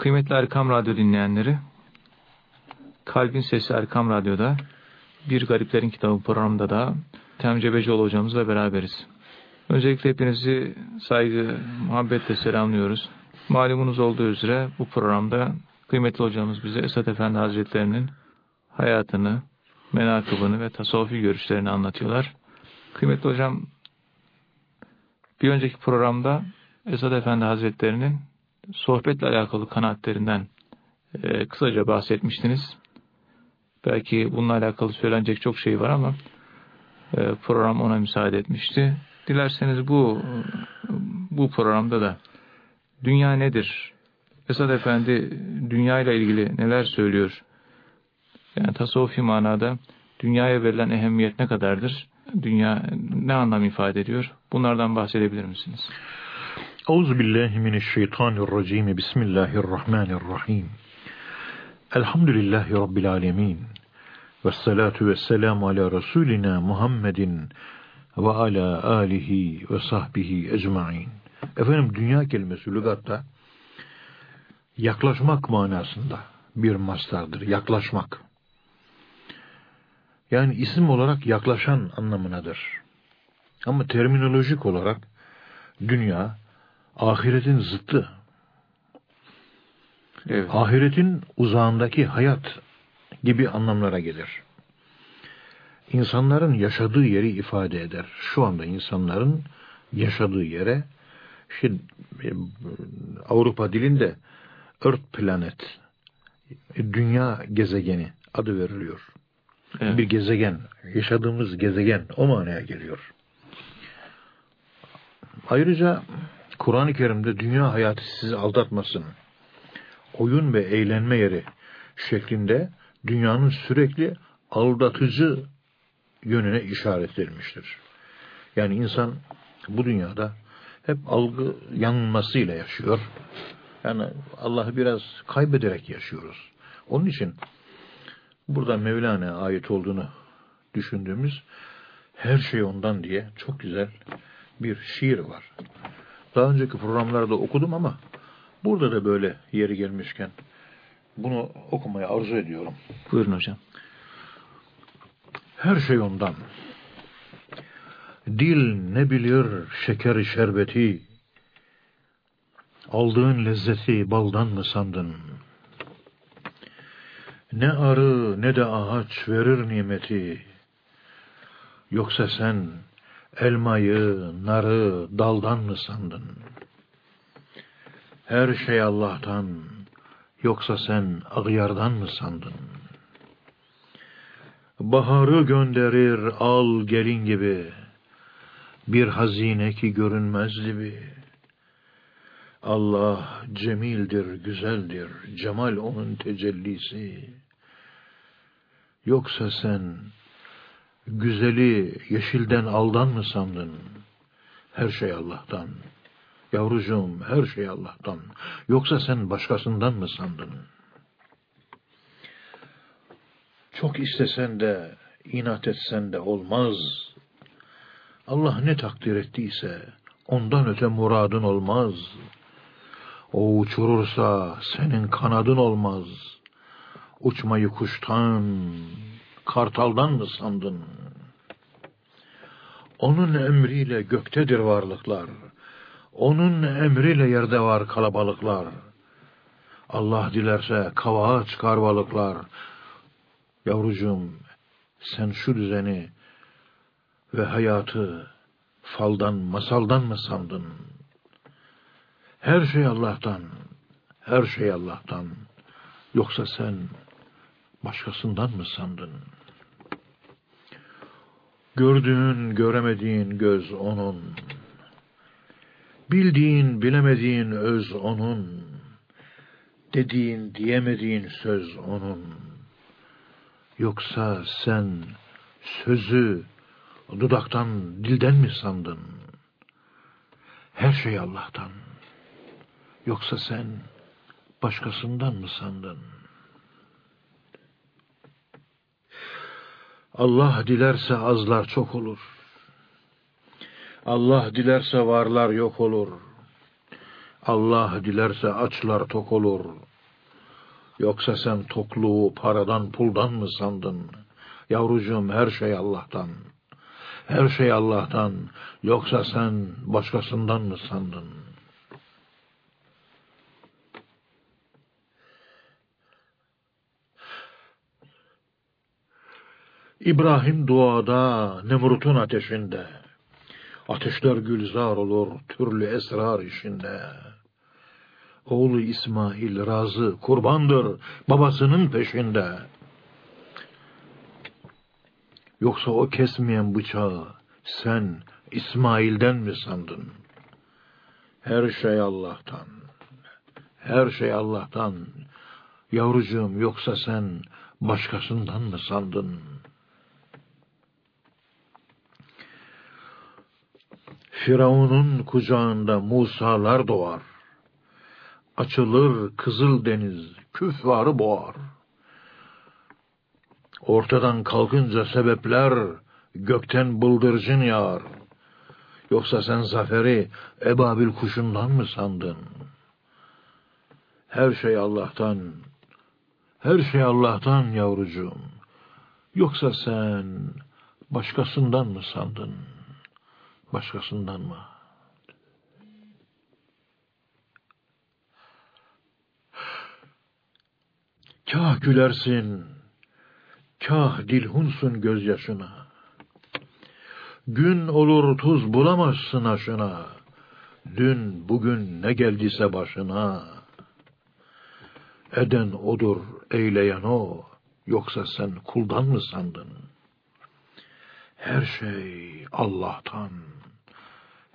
Kıymetli Erkam Radyo dinleyenleri, Kalbin Sesi Erkam Radyo'da Bir Gariplerin Kitabı programında da Tem Cebecioğlu hocamızla beraberiz. Öncelikle hepinizi saygı, muhabbetle selamlıyoruz. Malumunuz olduğu üzere bu programda kıymetli hocamız bize Esat Efendi Hazretlerinin hayatını, menakıbını ve tasavvufi görüşlerini anlatıyorlar. Kıymetli hocam, bir önceki programda Esad Efendi Hazretlerinin sohbetle alakalı kanaatlerinden e, kısaca bahsetmiştiniz. Belki bununla alakalı söylenecek çok şey var ama e, program ona müsaade etmişti. Dilerseniz bu bu programda da dünya nedir? Esad Efendi dünya ile ilgili neler söylüyor? Yani tasavvufi manada dünyaya verilen ehemmiyet ne kadardır? Dünya ne anlam ifade ediyor? Bunlardan bahsedebilir misiniz? Euzu billahi mineşşeytanirracim. Bismillahirrahmanirrahim. Elhamdülillahi rabbil alamin. Ves salatu vesselamu ala rasulina Muhammedin ve ala alihi ve sahbihi ecmaîn. Efendim dünya kelimesi lügatta yaklaşmak manasında bir mastardır. Yaklaşmak. Yani isim olarak yaklaşan anlamınadır. Ama terminolojik olarak dünya ahiretin zıttı. Evet. Ahiretin uzağındaki hayat gibi anlamlara gelir. İnsanların yaşadığı yeri ifade eder. Şu anda insanların yaşadığı yere işte, Avrupa dilinde Earth Planet, dünya gezegeni adı veriliyor. Evet. Bir gezegen, yaşadığımız gezegen o manaya geliyor. Ayrıca Kur'an-ı Kerim'de dünya hayatı sizi aldatmasın. Oyun ve eğlenme yeri şeklinde dünyanın sürekli aldatıcı yönüne işaret edilmiştir. Yani insan bu dünyada hep algı yanılmasıyla yaşıyor. Yani Allah'ı biraz kaybederek yaşıyoruz. Onun için burada Mevlana ait olduğunu düşündüğümüz her şey ondan diye çok güzel bir şiir var. Daha önceki programlarda okudum ama burada da böyle yeri gelmişken bunu okumaya arzu ediyorum. Buyurun hocam. Her şey ondan. Dil ne bilir şeker şerbeti, aldığın lezzeti baldan mı sandın? Ne arı ne de ağaç verir nimeti, yoksa sen elmayı, narı daldan mı sandın? Her şey Allah'tan, yoksa sen ağyardan mı sandın? Baharı gönderir al gelin gibi, bir hazine ki görünmez gibi. Allah cemildir, güzeldir, cemal onun tecellisi. Yoksa sen güzeli yeşilden aldan mı sandın? Her şey Allah'tan. Yavrucuğum her şey Allah'tan. Yoksa sen başkasından mı sandın? Çok istesen de, inat etsen de olmaz. Allah ne takdir ettiyse, ondan öte muradın olmaz. O uçurursa senin kanadın olmaz. Uçmayı kuştan, kartaldan mı sandın? Onun emriyle göktedir varlıklar. Onun emriyle yerde var kalabalıklar. Allah dilerse kavağa çıkar balıklar. Yavrucuğum sen şu düzeni ve hayatı faldan, masaldan mı sandın? Her şey Allah'tan, her şey Allah'tan. Yoksa sen başkasından mı sandın? Gördüğün, göremediğin göz onun. Bildiğin, bilemediğin öz onun. Dediğin, diyemediğin söz onun. Yoksa sen sözü dudaktan, dilden mi sandın? Her şey Allah'tan. Yoksa sen başkasından mı sandın? Allah dilerse azlar çok olur. Allah dilerse varlar yok olur. Allah dilerse açlar tok olur. Yoksa sen tokluğu paradan puldan mı sandın? Yavrucuğum her şey Allah'tan. Her şey Allah'tan. Yoksa sen başkasından mı sandın? İbrahim duada, Nemrut'un ateşinde. Ateşler gülzar olur, türlü esrar işinde. Oğlu İsmail razı, kurbandır, babasının peşinde. Yoksa o kesmeyen bıçağı sen İsmail'den mi sandın? Her şey Allah'tan. Her şey Allah'tan. Yavrucuğum yoksa sen başkasından mı sandın? Firavun'un kucağında Musa'lar doğar. Açılır kızıl deniz, küffarı boğar. Ortadan kalkınca sebepler, gökten bıldırcın yağar. Yoksa sen zaferi ebabil kuşundan mı sandın? Her şey Allah'tan, her şey Allah'tan yavrucuğum. Yoksa sen başkasından mı sandın? Başkasından mı? Kah gülersin, kah dilhunsun gözyaşına. Gün olur tuz bulamazsın aşına. Dün bugün ne geldiyse başına. Eden odur, eyleyen o. Yoksa sen kuldan mı sandın? Her şey Allah'tan.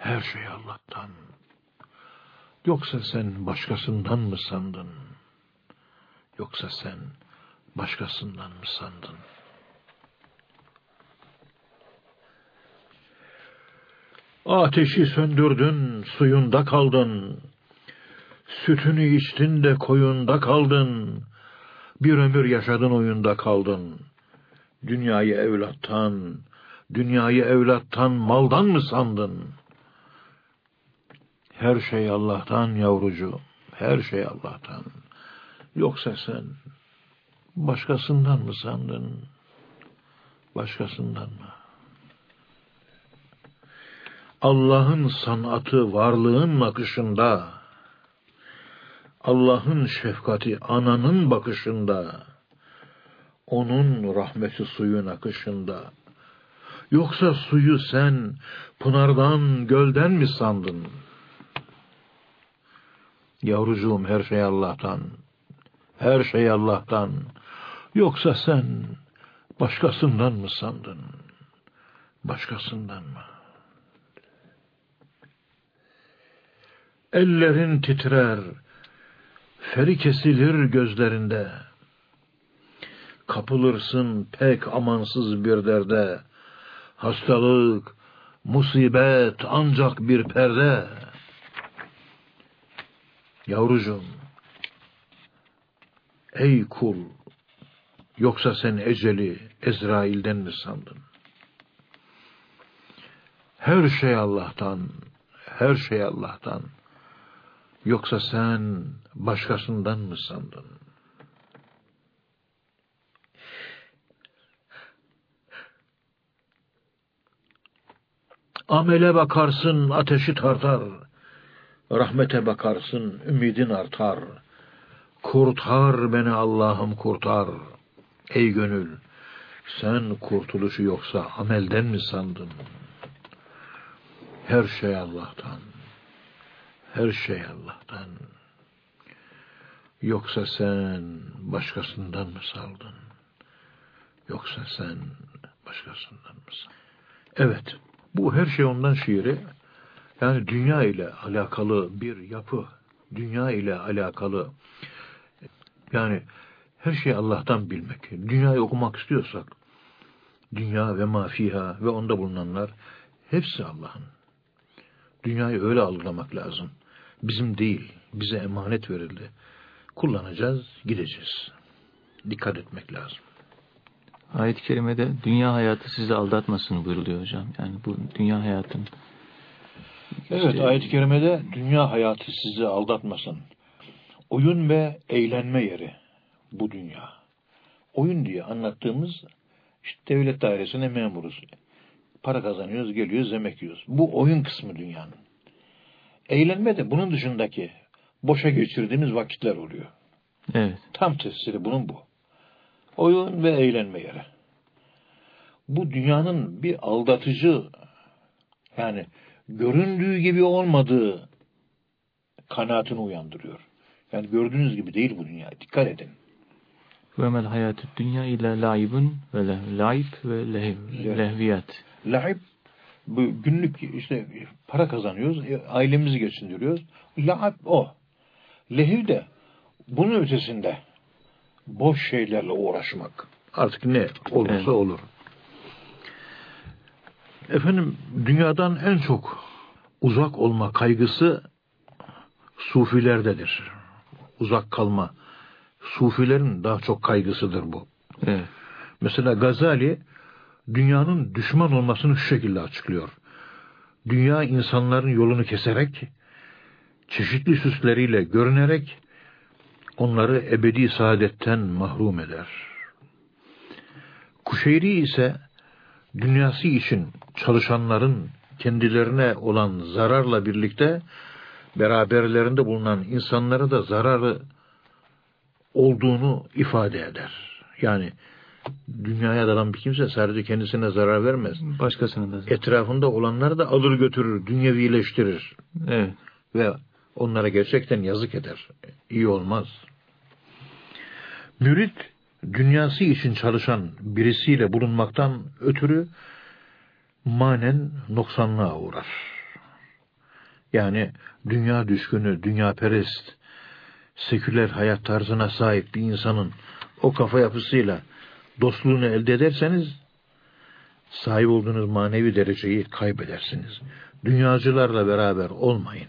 Her şey Allah'tan. Yoksa sen başkasından mı sandın? Yoksa sen başkasından mı sandın? Ateşi söndürdün, suyunda kaldın. Sütünü içtin de koyunda kaldın. Bir ömür yaşadın oyunda kaldın. Dünyayı evlattan, dünyayı evlattan, maldan mı sandın? Her şey Allah'tan yavrucu, her şey Allah'tan. Yoksa sen başkasından mı sandın? Başkasından mı? Allah'ın sanatı varlığın akışında, Allah'ın şefkati ananın bakışında, onun rahmeti suyun akışında. Yoksa suyu sen pınardan, gölden mi sandın? Yavrucuğum her şey Allah'tan. Her şey Allah'tan. Yoksa sen başkasından mı sandın? Başkasından mı? Ellerin titrer, feri kesilir gözlerinde. Kapılırsın pek amansız bir derde. Hastalık, musibet ancak bir perde. Yavrucuğum, ey kul, yoksa sen eceli Ezrail'den mi sandın? Her şey Allah'tan, her şey Allah'tan. Yoksa sen başkasından mı sandın? Amele bakarsın ateşi tartar. Rahmete bakarsın ümidin artar. Kurtar beni Allah'ım kurtar. Ey gönül sen kurtuluşu yoksa amelden mi sandın? Her şey Allah'tan. Her şey Allah'tan. Yoksa sen başkasından mı saldın? Yoksa sen başkasından mı saldın? Evet, bu her şey ondan şiiri. Yani dünya ile alakalı bir yapı, dünya ile alakalı yani her şeyi Allah'tan bilmek. Dünyayı okumak istiyorsak dünya ve mafiha ve onda bulunanlar hepsi Allah'ın. Dünyayı öyle algılamak lazım. Bizim değil, bize emanet verildi. Kullanacağız, gideceğiz. Dikkat etmek lazım. Ayet-i kerimede dünya hayatı sizi aldatmasın buyuruluyor hocam. Yani bu dünya hayatın Evet İşte- ayet-i kerimede dünya hayatı sizi aldatmasın. Oyun ve eğlenme yeri bu dünya. Oyun diye anlattığımız işte devlet dairesine memuruz. Para kazanıyoruz, geliyoruz, yemek yiyoruz. Bu oyun kısmı dünyanın. Eğlenme de bunun dışındaki boşa geçirdiğimiz vakitler oluyor. Evet. Tam tefsiri bunun bu. Oyun ve eğlenme yeri. Bu dünyanın bir aldatıcı yani göründüğü gibi olmadığı kanaatini uyandırıyor. Yani gördüğünüz gibi değil bu dünya. Dikkat edin. Ve mel hayatü dünya ile laibun ve laib ve lehviyat. Laib bu günlük işte para kazanıyoruz, e, ailemizi geçindiriyoruz. Laib o. Lehiv de bunun ötesinde boş şeylerle uğraşmak. Artık ne olursa Evet. olur. Efendim dünyadan en çok uzak olma kaygısı sufilerdedir. Uzak kalma. Sufilerin daha çok kaygısıdır bu. Evet. Mesela Gazali dünyanın düşman olmasını şu şekilde açıklıyor. Dünya insanların yolunu keserek, çeşitli süsleriyle görünerek onları ebedi saadetten mahrum eder. Kuşeyri ise dünyası için çalışanların kendilerine olan zararla birlikte beraberlerinde bulunan insanlara da zararı olduğunu ifade eder. Yani dünyaya dalan bir kimse sadece kendisine zarar vermez. Başkasının da. Etrafında olanları da alır götürür, dünyevileştirir Evet. ve onlara gerçekten yazık eder. İyi olmaz. Mürit dünyası için çalışan birisiyle bulunmaktan ötürü manen noksanlığa uğrar. Yani dünya düşkünü, dünya perest, seküler hayat tarzına sahip bir insanın o kafa yapısıyla dostluğunu elde ederseniz sahip olduğunuz manevi dereceyi kaybedersiniz. Dünyacılarla beraber olmayın.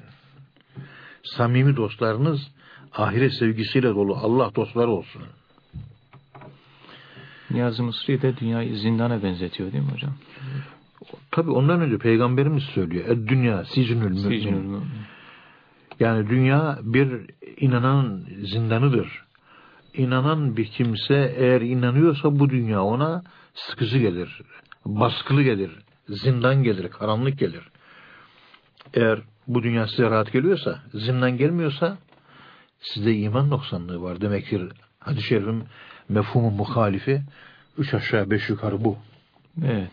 Samimi dostlarınız ahiret sevgisiyle dolu Allah dostları olsun. Niyazi Mısri de dünyayı zindana benzetiyor değil mi hocam? Tabi ondan önce peygamberimiz söylüyor. "Ed dünya sicnül mümin. Sicnül mümin. Yani dünya bir inanan zindanıdır. İnanan bir kimse eğer inanıyorsa bu dünya ona sıkıcı gelir, baskılı gelir, zindan gelir, karanlık gelir. Eğer bu dünya size rahat geliyorsa, zindan gelmiyorsa sizde iman noksanlığı var demektir. Hadis-i şerifin mefhumu muhalifi üç aşağı beş yukarı bu. Evet.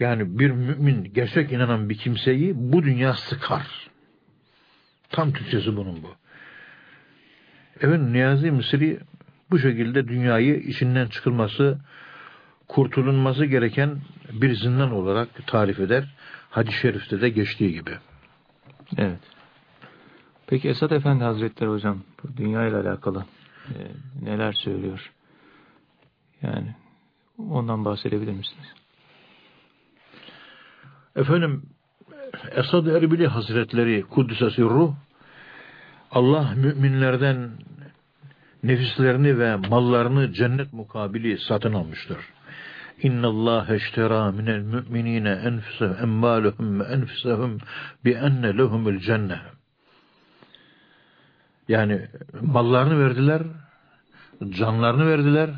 Yani bir mümin gerçek inanan bir kimseyi bu dünya sıkar. Tam Türkçesi bunun bu. Evet Niyazi Mısri bu şekilde dünyayı içinden çıkılması, kurtulunması gereken bir zindan olarak tarif eder. Hadis-i şerifte de geçtiği gibi. Evet. Peki Esad Efendi Hazretleri hocam bu dünya ile alakalı e, neler söylüyor? Yani ondan bahsedebilir misiniz? Efendim Esad Erbili Hazretleri Kuddisesi Ruh Allah müminlerden nefislerini ve mallarını cennet mukabili satın almıştır. İnna Allah eştera minel müminine enfusehum emvaluhum ve bi enne lehumul cennet. Yani mallarını verdiler, canlarını verdiler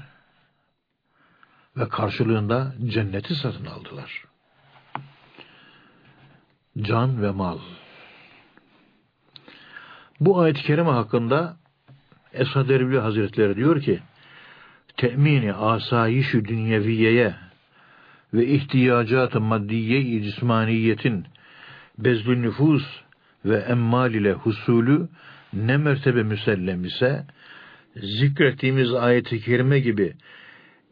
ve karşılığında cenneti satın aldılar. Can ve mal. Bu ayet-i kerime hakkında Esad Erbil Hazretleri diyor ki temini asayişü dünyeviyeye ve ihtiyacat-ı maddiye-i cismaniyetin bezlü nüfus ve emmal ile husulü ne mertebe müsellem ise zikrettiğimiz ayet-i kerime gibi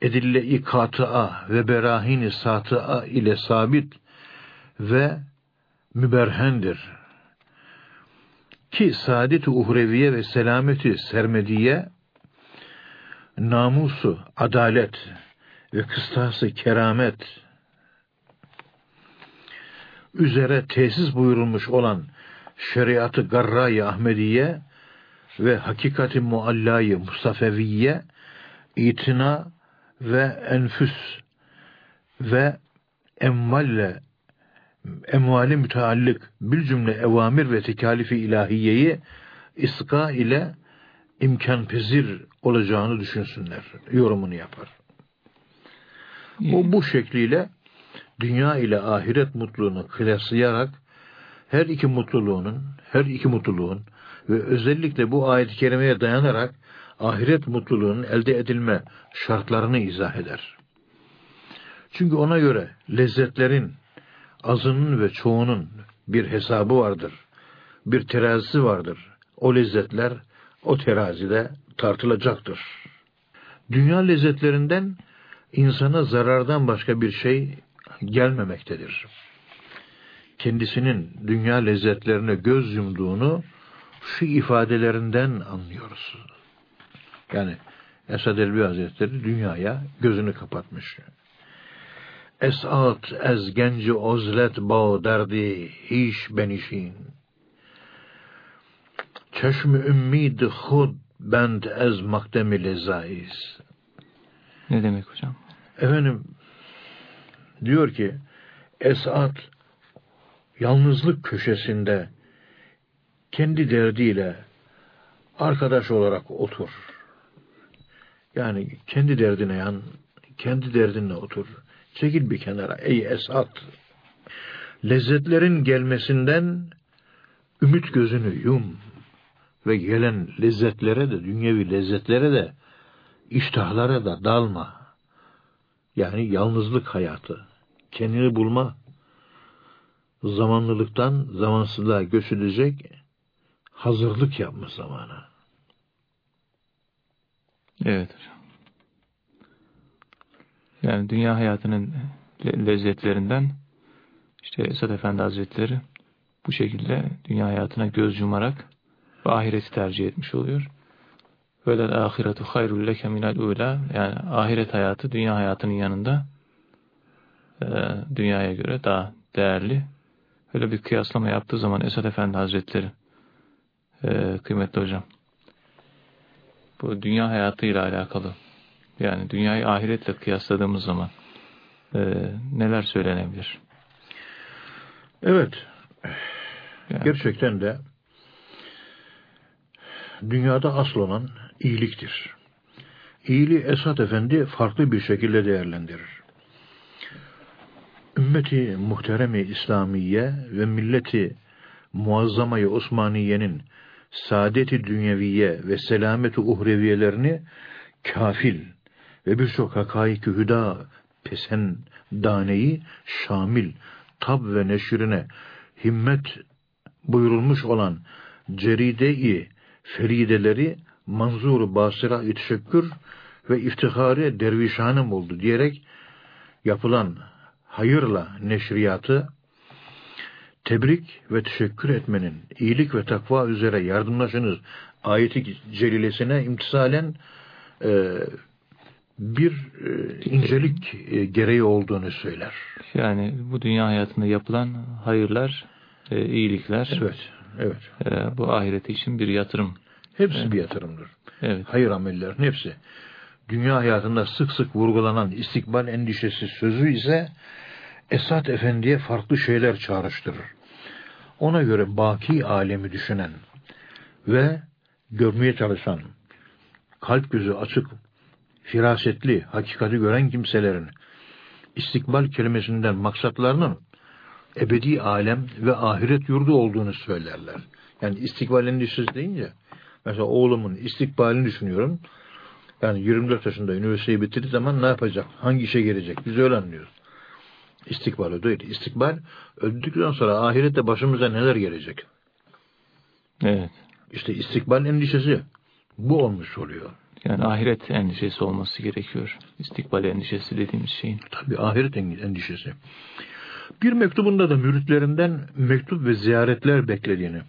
edille-i katıa ve berahini satıa ile sabit ve müberhendir. Ki saadet-i uhreviye ve selameti sermediye namusu, adalet ve kıstası keramet üzere tesis buyurulmuş olan şeriatı garra-i Ahmediye ve hakikati muallayı Mustafeviye itina ve enfüs ve emvalle emvali müteallık bir cümle evamir ve tekalifi ilahiyeyi iska ile imkanpezir olacağını düşünsünler. Yorumunu yapar. O bu şekliyle dünya ile ahiret mutluluğunu kıyaslayarak her iki mutluluğunun, her iki mutluluğun ve özellikle bu ayet-i kerimeye dayanarak ahiret mutluluğunun elde edilme şartlarını izah eder. Çünkü ona göre lezzetlerin azının ve çoğunun bir hesabı vardır. Bir terazisi vardır. O lezzetler o terazide tartılacaktır. Dünya lezzetlerinden insana zarardan başka bir şey gelmemektedir. Kendisinin dünya lezzetlerine göz yumduğunu şu ifadelerinden anlıyoruz. Yani Esad Elbi Hazretleri dünyaya gözünü kapatmış. Esat ez genci ozlet ba derdi hiç benişin. Çeşmi ümmid hud bend ez makdemi lezaiz. Ne demek hocam? Efendim diyor ki Esat yalnızlık köşesinde kendi derdiyle arkadaş olarak otur. Yani kendi derdine yan, kendi derdinle otur. Çekil bir kenara ey Esat. Lezzetlerin gelmesinden ümit gözünü yum ve gelen lezzetlere de, dünyevi lezzetlere de, iştahlara da dalma. Yani yalnızlık hayatı, kendini bulma, zamanlılıktan zamansızlığa göçülecek hazırlık yapma zamanı. Evet. Yani dünya hayatının lezzetlerinden işte Esad Efendi Hazretleri bu şekilde dünya hayatına göz yumarak ahireti tercih etmiş oluyor. Böyle ahiretu hayrul leke minel ula yani ahiret hayatı dünya hayatının yanında e, dünyaya göre daha değerli. Öyle bir kıyaslama yaptığı zaman Esad Efendi Hazretleri e, kıymetli hocam bu dünya hayatıyla alakalı yani dünyayı ahiretle kıyasladığımız zaman e, neler söylenebilir? Evet. Yani. Gerçekten de dünyada asıl olan iyiliktir. İyiliği Esat Efendi farklı bir şekilde değerlendirir. Ümmeti muhteremi İslamiye ve milleti muazzamayı Osmaniye'nin saadeti dünyeviye ve selameti uhreviyelerini kafil ve birçok hakaiki hüda pesen daneyi şamil tab ve neşrine himmet buyurulmuş olan ceride-i ferideleri manzur basira teşekkür ve iftihare dervişhanım oldu diyerek yapılan hayırla neşriyatı tebrik ve teşekkür etmenin, iyilik ve takva üzere yardımlaşınız ayeti celilesine imtisalen e, bir e, incelik e, gereği olduğunu söyler. Yani bu dünya hayatında yapılan hayırlar, e, iyilikler, evet, evet. E, bu ahireti için bir yatırım. Hepsi evet. bir yatırımdır. Evet. Hayır amellerin hepsi. Dünya hayatında sık sık vurgulanan istikbal endişesi sözü ise Esat Efendi'ye farklı şeyler çağrıştırır ona göre baki alemi düşünen ve görmeye çalışan, kalp gözü açık, firasetli, hakikati gören kimselerin istikbal kelimesinden maksatlarının ebedi alem ve ahiret yurdu olduğunu söylerler. Yani istikbal endişesi deyince mesela oğlumun istikbalini düşünüyorum. Yani 24 yaşında üniversiteyi bitirdiği zaman ne yapacak? Hangi işe gelecek? Biz öyle anlıyoruz. İstikbal o değil. İstikbal öldükten sonra ahirette başımıza neler gelecek? Evet. İşte istikbal endişesi bu olmuş oluyor. Yani ahiret endişesi olması gerekiyor. İstikbal endişesi dediğimiz şeyin. Tabii ahiret endişesi. Bir mektubunda da müritlerinden mektup ve ziyaretler beklediğini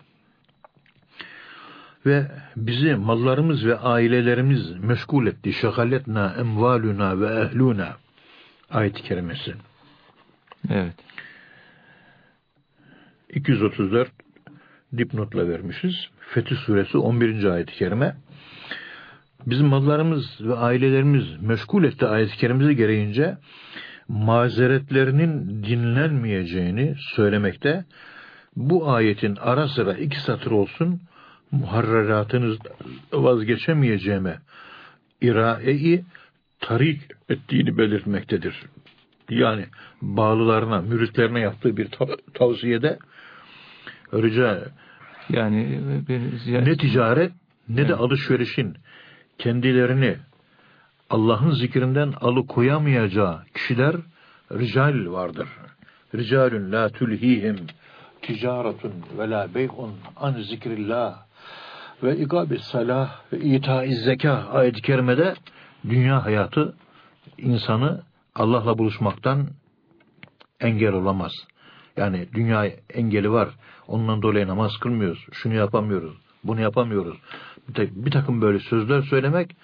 ve bizi mallarımız ve ailelerimiz meşgul etti. Şakaletna emvaluna ve ehluna ayet-i kerimesi. Evet. 234 dipnotla vermişiz. Fetih suresi 11. ayet-i kerime. Bizim mallarımız ve ailelerimiz meşgul etti ayet-i kerimesi gereğince mazeretlerinin dinlenmeyeceğini söylemekte bu ayetin ara sıra iki satır olsun muharreratınız vazgeçemeyeceğime iraeyi tarik ettiğini belirtmektedir. Yani bağlılarına, müritlerine yaptığı bir tavsiyede rica yani bir ne ticaret ne evet. de alışverişin kendilerini Allah'ın zikrinden alıkoyamayacağı kişiler rical vardır. Ricalun la tulhihim ticaretun ve la bey'un an zikrillah ve ikabet salah ve itaiz zeka ayet-i kerimede dünya hayatı insanı Allah'la buluşmaktan engel olamaz. Yani dünya engeli var. Ondan dolayı namaz kılmıyoruz. Şunu yapamıyoruz. Bunu yapamıyoruz. Bir takım böyle sözler söylemek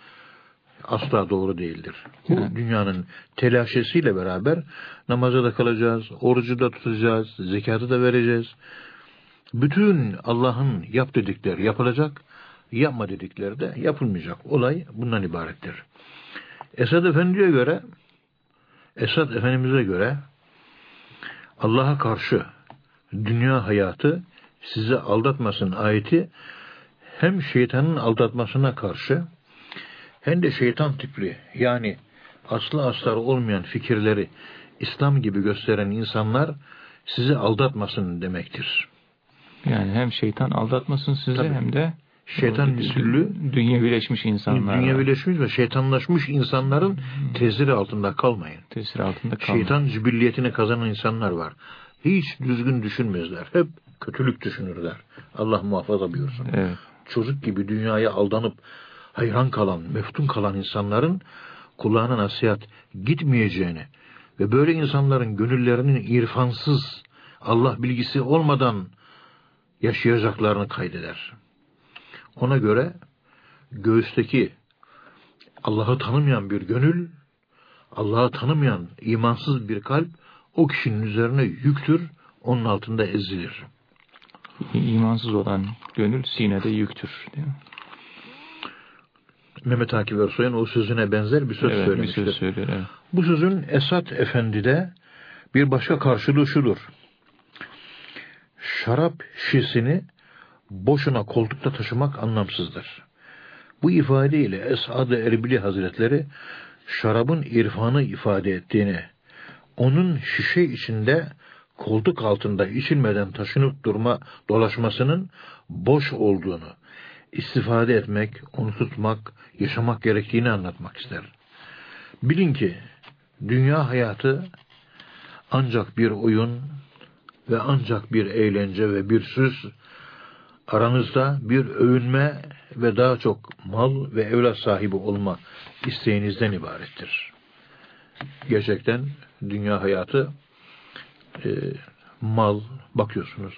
asla doğru değildir. Bu dünyanın telaşesiyle beraber namaza da kalacağız, orucu da tutacağız, zekatı da vereceğiz. Bütün Allah'ın yap dedikleri yapılacak, yapma dedikleri de yapılmayacak. Olay bundan ibarettir. Esad Efendi'ye göre, Esad Efendimiz'e göre Allah'a karşı dünya hayatı sizi aldatmasın ayeti hem şeytanın aldatmasına karşı hem de şeytan tipli yani aslı astarı olmayan fikirleri İslam gibi gösteren insanlar sizi aldatmasın demektir. Yani hem şeytan aldatmasın sizi Tabii. hem de şeytan müsüllü dünya birleşmiş insanlar. Dünya birleşmiş ve şeytanlaşmış insanların hmm. tesiri altında kalmayın. Tesir altında kalmayın. Şeytan cibilliyetini kazanan insanlar var. Hiç düzgün düşünmezler. Hep kötülük düşünürler. Allah muhafaza buyursun. Evet. Çocuk gibi dünyaya aldanıp hayran kalan, meftun kalan insanların kulağına nasihat gitmeyeceğini ve böyle insanların gönüllerinin irfansız, Allah bilgisi olmadan yaşayacaklarını kaydeder. Ona göre göğüsteki Allah'ı tanımayan bir gönül, Allah'ı tanımayan imansız bir kalp o kişinin üzerine yüktür, onun altında ezilir. İmansız olan gönül sinede yüktür. Değil mi? Mehmet Akif Ersoy'un o sözüne benzer bir söz evet, söylemiştir. Bir söz söylüyor, evet. Bu sözün Esat Efendi'de bir başka karşılığı şudur. Şarap şişesini boşuna koltukta taşımak anlamsızdır. Bu ifadeyle Esad-ı Erbili Hazretleri şarabın irfanı ifade ettiğini, onun şişe içinde koltuk altında içilmeden taşınıp durma dolaşmasının boş olduğunu, istifade etmek, onu tutmak, yaşamak gerektiğini anlatmak ister. Bilin ki dünya hayatı ancak bir oyun ve ancak bir eğlence ve bir süs, aranızda bir övünme ve daha çok mal ve evlat sahibi olma isteğinizden ibarettir. Gerçekten dünya hayatı e, mal bakıyorsunuz,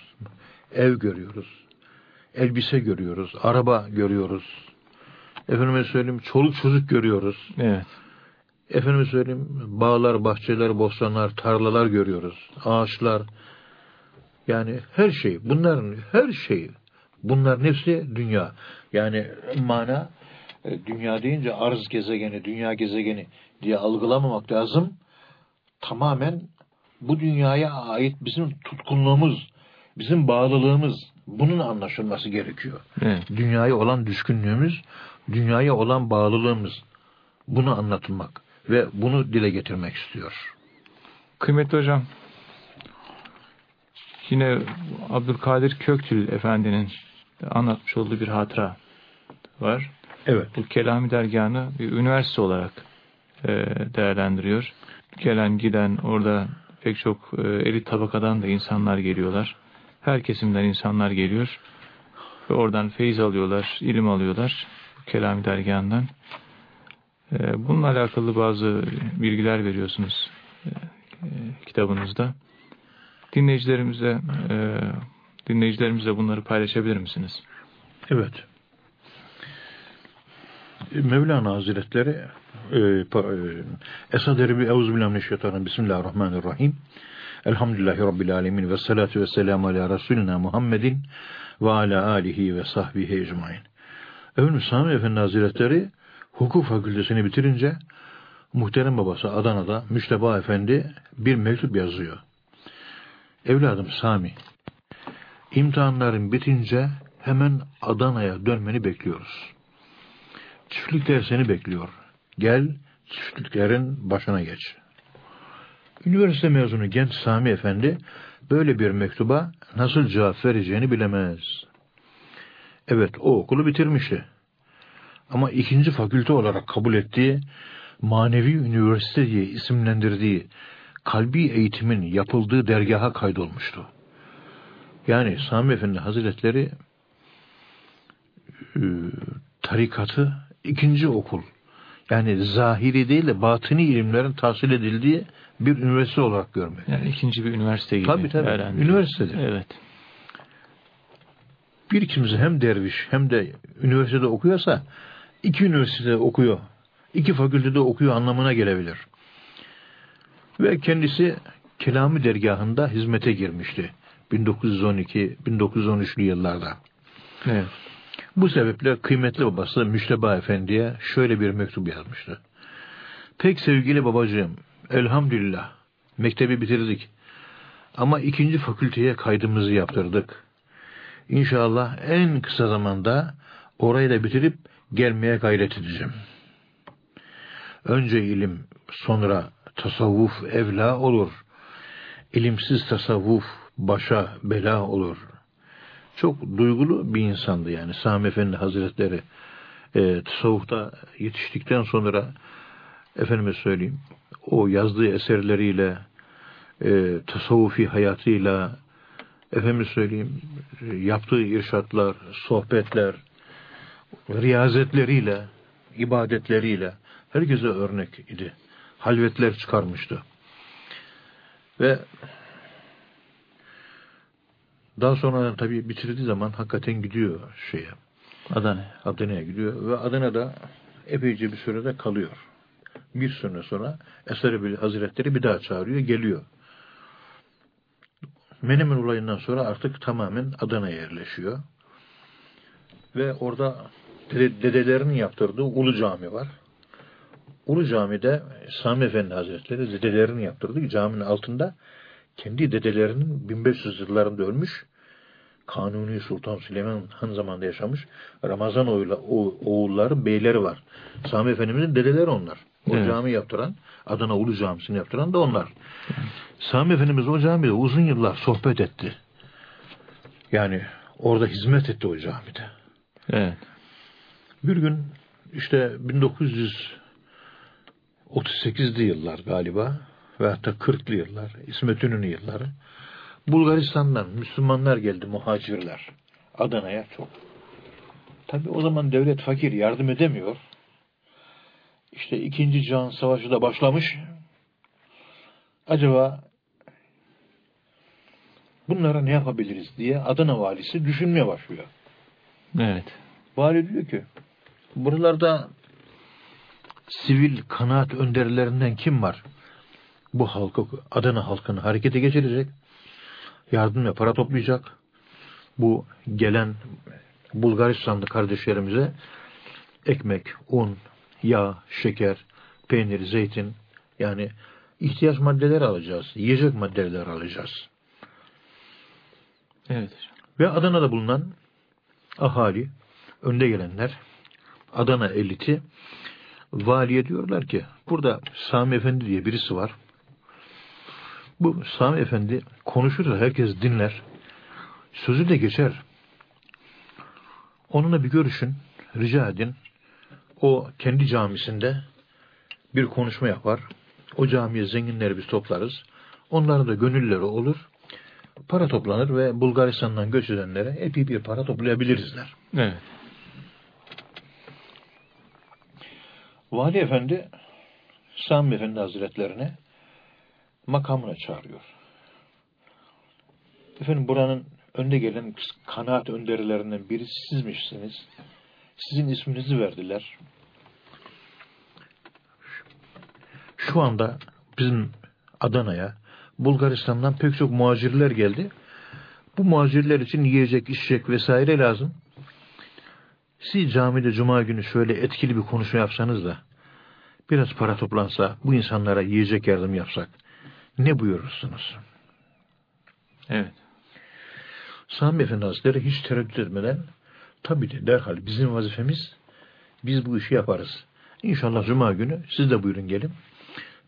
ev görüyoruz, elbise görüyoruz, araba görüyoruz. Efendime söyleyeyim çoluk çocuk görüyoruz. Evet. Efendime söyleyeyim bağlar, bahçeler, bostanlar, tarlalar görüyoruz. Ağaçlar. Yani her şey, bunların her şeyi. Bunlar hepsi dünya. Yani mana e, dünya deyince arz gezegeni, dünya gezegeni diye algılamamak lazım. Tamamen bu dünyaya ait bizim tutkunluğumuz, bizim bağlılığımız, bunun anlaşılması gerekiyor. Evet. Dünyaya olan düşkünlüğümüz, dünyaya olan bağlılığımız. Bunu anlatılmak ve bunu dile getirmek istiyor. Kıymetli hocam, yine Abdülkadir Köktül Efendi'nin anlatmış olduğu bir hatıra var. Evet. Bu Kelami Dergahı'nı bir üniversite olarak e, değerlendiriyor. Gelen giden orada pek çok e, elit tabakadan da insanlar geliyorlar her kesimden insanlar geliyor ve oradan feyiz alıyorlar, ilim alıyorlar Kelami dergahından. Ee, bununla alakalı bazı bilgiler veriyorsunuz e, e, kitabınızda. Dinleyicilerimize e, dinleyicilerimizle bunları paylaşabilir misiniz? Evet. Mevlana Hazretleri Esad Erbi Euzubillahimineşşeytanirracim Bismillahirrahmanirrahim Elhamdülillahi Rabbil Alemin ve salatu ve selamu ala Resulina Muhammedin ve ala alihi ve sahbihi ecmain. Efendim Sami Efendi Hazretleri hukuk fakültesini bitirince muhterem babası Adana'da Müşteba Efendi bir mektup yazıyor. Evladım Sami, imtihanların bitince hemen Adana'ya dönmeni bekliyoruz. Çiftlikler seni bekliyor. Gel, çiftliklerin başına geç. Üniversite mezunu genç Sami Efendi böyle bir mektuba nasıl cevap vereceğini bilemez. Evet, o okulu bitirmişti. Ama ikinci fakülte olarak kabul ettiği, manevi üniversite diye isimlendirdiği, kalbi eğitimin yapıldığı dergaha kaydolmuştu. Yani Sami Efendi Hazretleri e, tarikatı ikinci okul, yani zahiri değil de batini ilimlerin tahsil edildiği bir üniversite olarak görmek. Yani ikinci bir üniversite gibi. Tabii tabii. Üniversitedir. Evet. Bir kimse hem derviş hem de üniversitede okuyorsa iki üniversitede okuyor, iki fakültede okuyor anlamına gelebilir. Ve kendisi Kelami dergahında hizmete girmişti. 1912-1913'lü yıllarda. Evet. Bu sebeple kıymetli babası Müşteba Efendi'ye şöyle bir mektup yazmıştı. Pek sevgili babacığım, elhamdülillah mektebi bitirdik. Ama ikinci fakülteye kaydımızı yaptırdık. İnşallah en kısa zamanda orayı da bitirip gelmeye gayret edeceğim. Önce ilim, sonra tasavvuf evla olur. İlimsiz tasavvuf başa bela olur. Çok duygulu bir insandı yani Sami Efendi Hazretleri. E, tasavvufta yetiştikten sonra efendime söyleyeyim o yazdığı eserleriyle e, tasavvufi hayatıyla efendim söyleyeyim yaptığı irşatlar, sohbetler, riyazetleriyle, ibadetleriyle herkese örnek idi. Halvetler çıkarmıştı. Ve daha sonra tabii bitirdiği zaman hakikaten gidiyor şeye. Adana. Adana'ya gidiyor ve Adana'da epeyce bir sürede kalıyor. Bir süre sonra Eser Hazretleri bir daha çağırıyor, geliyor. Menemen olayından sonra artık tamamen Adana'ya yerleşiyor. Ve orada dedelerinin yaptırdığı Ulu Cami var. Ulu Cami'de Sami Efendi Hazretleri dedelerinin yaptırdığı caminin altında kendi dedelerinin 1500 yıllarında ölmüş Kanuni Sultan Süleyman Han zamanında yaşamış Ramazan oğulları, oğulları beyleri var. Sami Efendimizin dedeleri onlar. O evet. cami yaptıran, Adana Ulu Camisi'ni yaptıran da onlar. Sami Efendimiz o camide uzun yıllar sohbet etti. Yani orada hizmet etti o camide. Evet. Bir gün işte 1938'li yıllar galiba ve hatta 40'lı yıllar, İsmet İnönü yılları Bulgaristan'dan Müslümanlar geldi muhacirler. Adana'ya çok. Tabi o zaman devlet fakir yardım edemiyor. İşte ikinci Cihan Savaşı da başlamış. Acaba bunlara ne yapabiliriz diye Adana valisi düşünmeye başlıyor. Evet. Vali diyor ki buralarda sivil kanaat önderlerinden kim var? Bu halkı, Adana halkını harekete geçirecek. Yardım ve para toplayacak. Bu gelen Bulgaristanlı kardeşlerimize ekmek, un, yağ, şeker, peynir, zeytin yani ihtiyaç maddeleri alacağız. Yiyecek maddeler alacağız. Evet. Ve Adana'da bulunan ahali, önde gelenler, Adana eliti valiye diyorlar ki burada Sami Efendi diye birisi var. Bu Sami Efendi konuşursa herkes dinler. Sözü de geçer. Onunla bir görüşün, rica edin. O kendi camisinde bir konuşma yapar. O camiye zenginleri biz toplarız. Onların da gönülleri olur. Para toplanır ve Bulgaristan'dan göç edenlere epey bir para toplayabilirizler. Evet. Vali Efendi Sami Efendi Hazretlerine makamına çağırıyor. Efendim buranın önde gelen kanaat önderilerinden biri sizmişsiniz. Sizin isminizi verdiler. Şu anda bizim Adana'ya Bulgaristan'dan pek çok muhacirler geldi. Bu muhacirler için yiyecek, içecek vesaire lazım. Siz camide cuma günü şöyle etkili bir konuşma yapsanız da biraz para toplansa, bu insanlara yiyecek yardım yapsak ne buyurursunuz? Evet. Sami Efendi Hazretleri hiç tereddüt etmeden tabii de derhal bizim vazifemiz biz bu işi yaparız. İnşallah Cuma günü siz de buyurun gelin.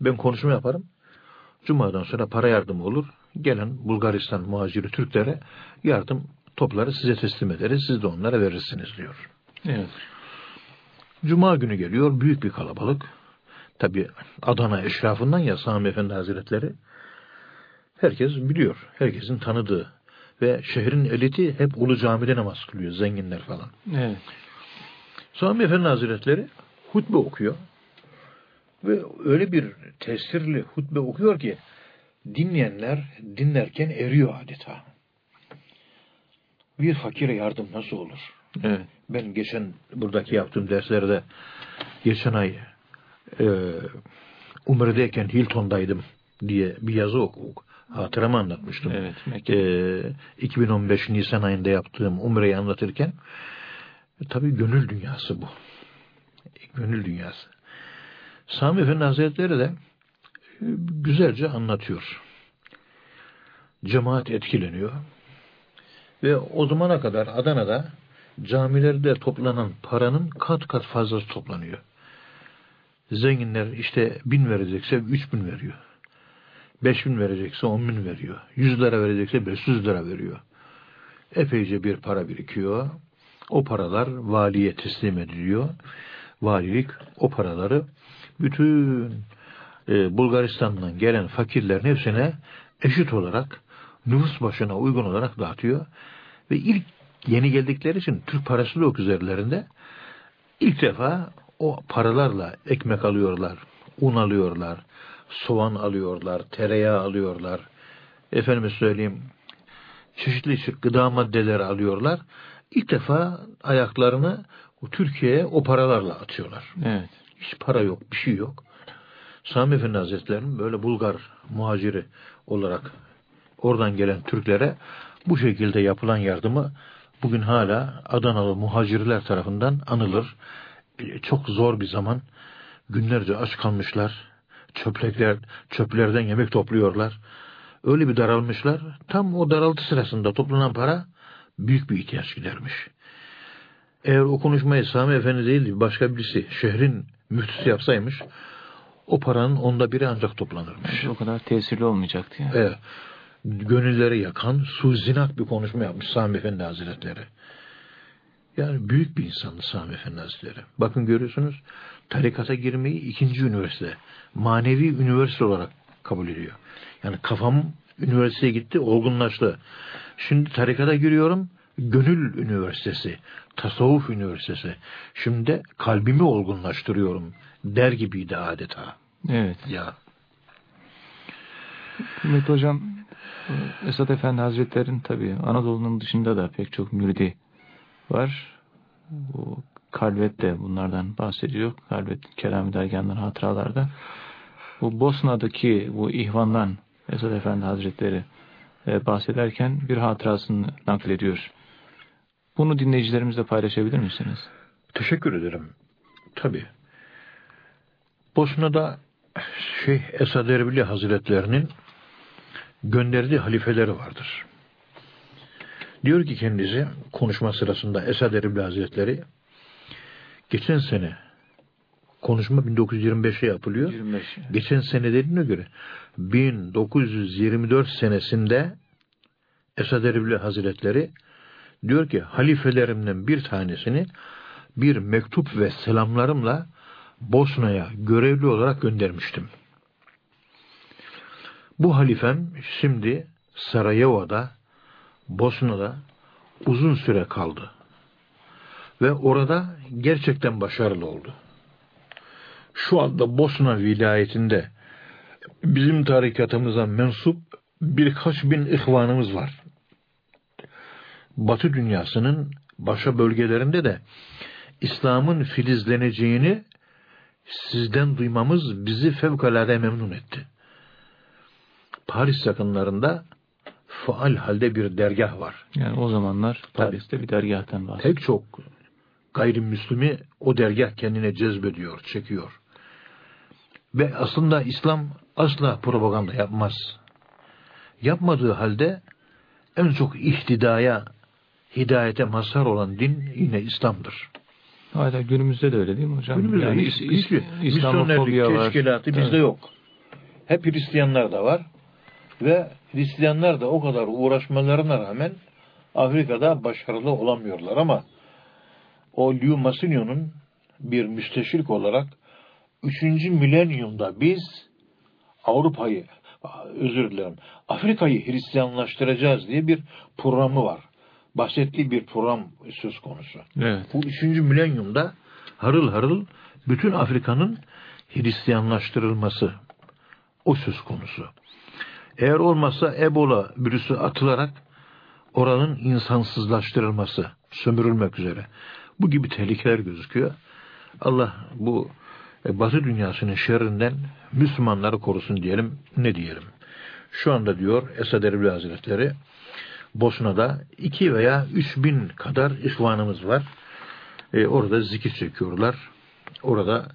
Ben konuşma yaparım. Cuma'dan sonra para yardımı olur. Gelen Bulgaristan muhaciri Türklere yardım topları size teslim ederiz. Siz de onlara verirsiniz diyor. Evet. Cuma günü geliyor. Büyük bir kalabalık. Tabi Adana eşrafından ya Sami Efendi Hazretleri. Herkes biliyor. Herkesin tanıdığı. Ve şehrin eliti hep Ulu Cami'de namaz kılıyor. Zenginler falan. Evet. Sami Efendi Hazretleri hutbe okuyor. Ve öyle bir tesirli hutbe okuyor ki dinleyenler dinlerken eriyor adeta. Bir fakire yardım nasıl olur? Evet. Ben geçen buradaki yaptığım derslerde geçen ay e, Umre'deyken Hilton'daydım diye bir yazı oku, hatıramı anlatmıştım. Evet. Mekke. E, 2015 Nisan ayında yaptığım Umre'yi anlatırken e, tabii gönül dünyası bu. Gönül dünyası. Sami Efendi Hazretleri de e, güzelce anlatıyor. Cemaat etkileniyor. Ve o zamana kadar Adana'da camilerde toplanan paranın kat kat fazlası toplanıyor. Zenginler işte bin verecekse üç bin veriyor. Beş bin verecekse on bin veriyor. Yüz lira verecekse beş yüz lira veriyor. Epeyce bir para birikiyor. O paralar valiye teslim ediliyor. Valilik o paraları bütün e, Bulgaristan'dan gelen fakirlerin hepsine eşit olarak nüfus başına uygun olarak dağıtıyor. Ve ilk yeni geldikleri için Türk parası da yok üzerlerinde. İlk defa o paralarla ekmek alıyorlar, un alıyorlar, soğan alıyorlar, tereyağı alıyorlar. Efendime söyleyeyim, çeşitli gıda maddeleri alıyorlar. İlk defa ayaklarını Türkiye'ye o paralarla atıyorlar. Evet. Hiç para yok, bir şey yok. Sami Efendi Hazretleri'nin böyle Bulgar muhaciri olarak oradan gelen Türklere bu şekilde yapılan yardımı bugün hala Adanalı muhacirler tarafından anılır. Çok zor bir zaman. Günlerce aç kalmışlar. Çöplekler, çöplerden yemek topluyorlar. Öyle bir daralmışlar. Tam o daraltı sırasında toplanan para büyük bir ihtiyaç gidermiş. Eğer o konuşmayı Sami Efendi değil başka birisi şehrin müftüsü yapsaymış o paranın onda biri ancak toplanırmış. O kadar tesirli olmayacaktı yani. Evet. Gönülleri yakan suzinak bir konuşma yapmış Sami Efendi Hazretleri. Yani büyük bir insandı Sami Efendi Hazretleri. Bakın görüyorsunuz tarikata girmeyi ikinci üniversite, manevi üniversite olarak kabul ediyor. Yani kafam üniversiteye gitti, olgunlaştı. Şimdi tarikata giriyorum, gönül üniversitesi, tasavvuf üniversitesi. Şimdi kalbimi olgunlaştırıyorum der gibiydi adeta. Evet. Ya Kıymetli hocam, Esat Efendi Hazretleri'nin tabi Anadolu'nun dışında da pek çok müridi var. Bu Kalvet de bunlardan bahsediyor. Kalvet Kelami Dergahı'ndan hatıralarda. Bu Bosna'daki bu ihvandan Esat Efendi Hazretleri e, bahsederken bir hatırasını naklediyor. Bunu dinleyicilerimizle paylaşabilir misiniz? Teşekkür ederim. Tabi. Bosna'da Şeyh Esad Erbili Hazretlerinin gönderdiği halifeleri vardır. Diyor ki kendisi konuşma sırasında Esad Erbil Hazretleri geçen sene konuşma 1925'e yapılıyor. 25. Geçen sene dediğine göre 1924 senesinde Esad Erbil Hazretleri diyor ki halifelerimden bir tanesini bir mektup ve selamlarımla Bosna'ya görevli olarak göndermiştim. Bu halifem şimdi Sarajevo'da, Bosna'da uzun süre kaldı. Ve orada gerçekten başarılı oldu. Şu anda Bosna vilayetinde bizim tarikatımıza mensup birkaç bin ihvanımız var. Batı dünyasının başka bölgelerinde de İslam'ın filizleneceğini sizden duymamız bizi fevkalade memnun etti. Paris yakınlarında faal halde bir dergah var. Yani o zamanlar. Paris'te bir dergahtan bahsediyor. Pek çok gayrimüslimi o dergah kendine cezbediyor, çekiyor. Ve aslında İslam asla propaganda yapmaz. Yapmadığı halde en çok ihtidaya, hidayete mazhar olan din yine İslam'dır. Hala günümüzde de öyle değil mi hocam? Günümüzde yani is, is, İslamofobiya var. teşkilatı bizde Evet. yok. Hep Hristiyanlar da var. Ve Hristiyanlar da o kadar uğraşmalarına rağmen Afrika'da başarılı olamıyorlar ama o Liu Masinyo'nun bir müsteşrik olarak 3. milenyumda biz Avrupa'yı özür dilerim Afrika'yı Hristiyanlaştıracağız diye bir programı var. Bahsettiği bir program söz konusu. Evet. Bu 3. milenyumda harıl harıl bütün Afrika'nın Hristiyanlaştırılması o söz konusu. Eğer olmazsa Ebola virüsü atılarak oranın insansızlaştırılması, sömürülmek üzere. Bu gibi tehlikeler gözüküyor. Allah bu e, Batı dünyasının şerrinden Müslümanları korusun diyelim. Ne diyelim? Şu anda diyor Esad Erbil Hazretleri Bosna'da iki veya üç bin kadar ihvanımız var. E, orada zikir çekiyorlar. Orada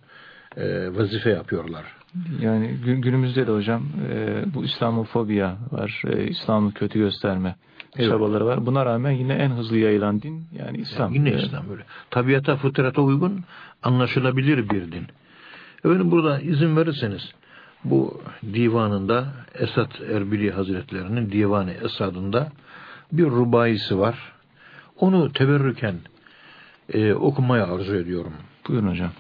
e, vazife yapıyorlar. Yani gün- günümüzde de hocam e, bu İslamofobiya var. E, İslam'ı kötü gösterme Evet. çabaları var. Buna rağmen yine en hızlı yayılan din yani İslam. Yine E, İslam böyle. Tabiata, fıtrata uygun, anlaşılabilir bir din. Efendim burada izin verirseniz bu divanında Esat Erbili Hazretlerinin Divanı Esad'ında bir rubayisi var. Onu teberrüken e, okumaya arzu ediyorum. Buyurun hocam.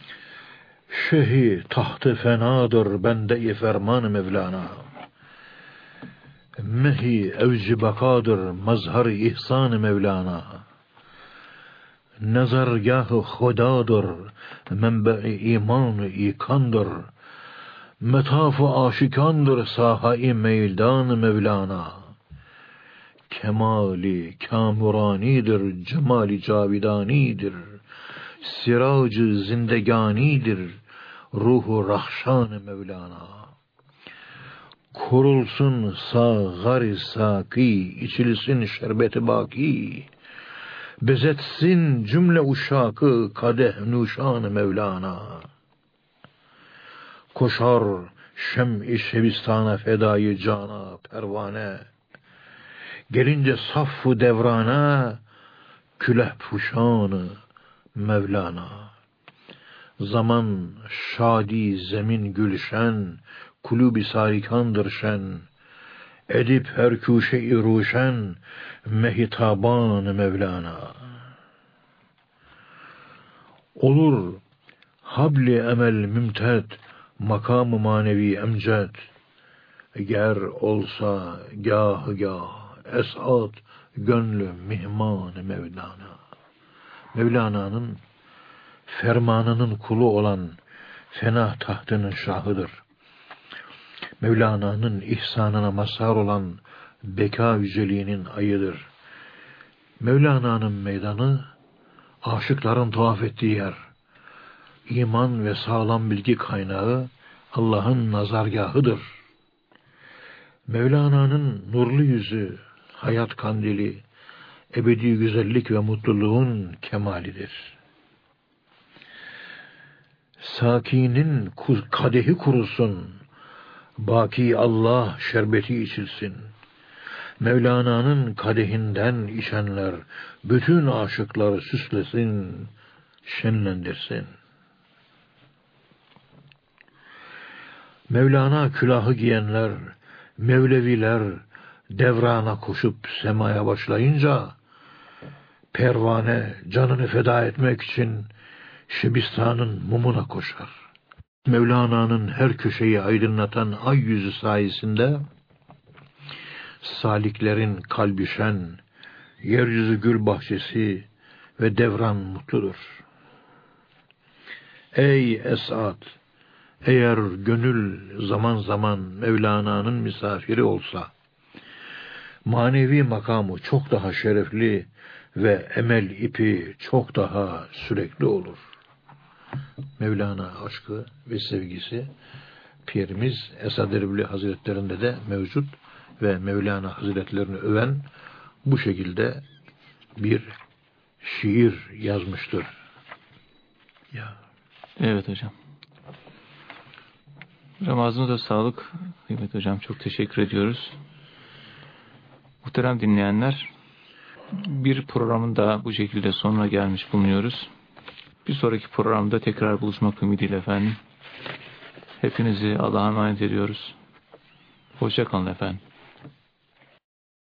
Şehi tahtı fenadır bende-i ferman Mevlana. Mehi evci bakadır mazhar ihsan Mevlana. Nazargahı hudadır menbe-i iman ikandır. Metafı aşikandır sahayı meydan Mevlana. Kemali kamuranidir, cemali cavidanidir. Siracı zindeganidir, ruhu rahşan Mevlana. Kurulsun sağar saki, içilsin şerbeti baki. Bezetsin cümle uşakı kadeh nuşan Mevlana. Koşar şem-i şebistana fedayı cana pervane. Gelince saffı devrana külah puşanı Mevlana. Zaman şadi zemin gülşen, kulübi sarikandır şen. Edip her kuşe-i ruşen, mehitaban Mevlana. Olur habli emel mümtet, makamı manevi emcet. Ger olsa gah gah, esat gönlü mihman Mevlana. Mevlana'nın fermanının kulu olan fena tahtının şahıdır. Mevlana'nın ihsanına mazhar olan beka yüceliğinin ayıdır. Mevlana'nın meydanı aşıkların tuhaf ettiği yer. İman ve sağlam bilgi kaynağı Allah'ın nazargahıdır. Mevlana'nın nurlu yüzü, hayat kandili, ebedi güzellik ve mutluluğun kemalidir. Sakinin kadehi kurusun, baki Allah şerbeti içilsin. Mevlana'nın kadehinden içenler bütün aşıkları süslesin, şenlendirsin. Mevlana külahı giyenler, Mevleviler devrana koşup semaya başlayınca pervane canını feda etmek için Şebistan'ın mumuna koşar. Mevlana'nın her köşeyi aydınlatan ay yüzü sayesinde saliklerin kalbi şen, yeryüzü gül bahçesi ve devran mutludur. Ey Esad! Eğer gönül zaman zaman Mevlana'nın misafiri olsa, manevi makamı çok daha şerefli ve emel ipi çok daha sürekli olur. Mevlana aşkı ve sevgisi Pirimiz Esad Erbil Hazretlerinde de mevcut ve Mevlana Hazretlerini öven bu şekilde bir şiir yazmıştır. Ya Evet hocam. Hocam ağzınıza sağlık. Kıymet hocam çok teşekkür ediyoruz. Muhterem dinleyenler, bir programın daha bu şekilde sonuna gelmiş bulunuyoruz. Bir sonraki programda tekrar buluşmak ümidiyle efendim. Hepinizi Allah'a emanet ediyoruz. Hoşçakalın efendim.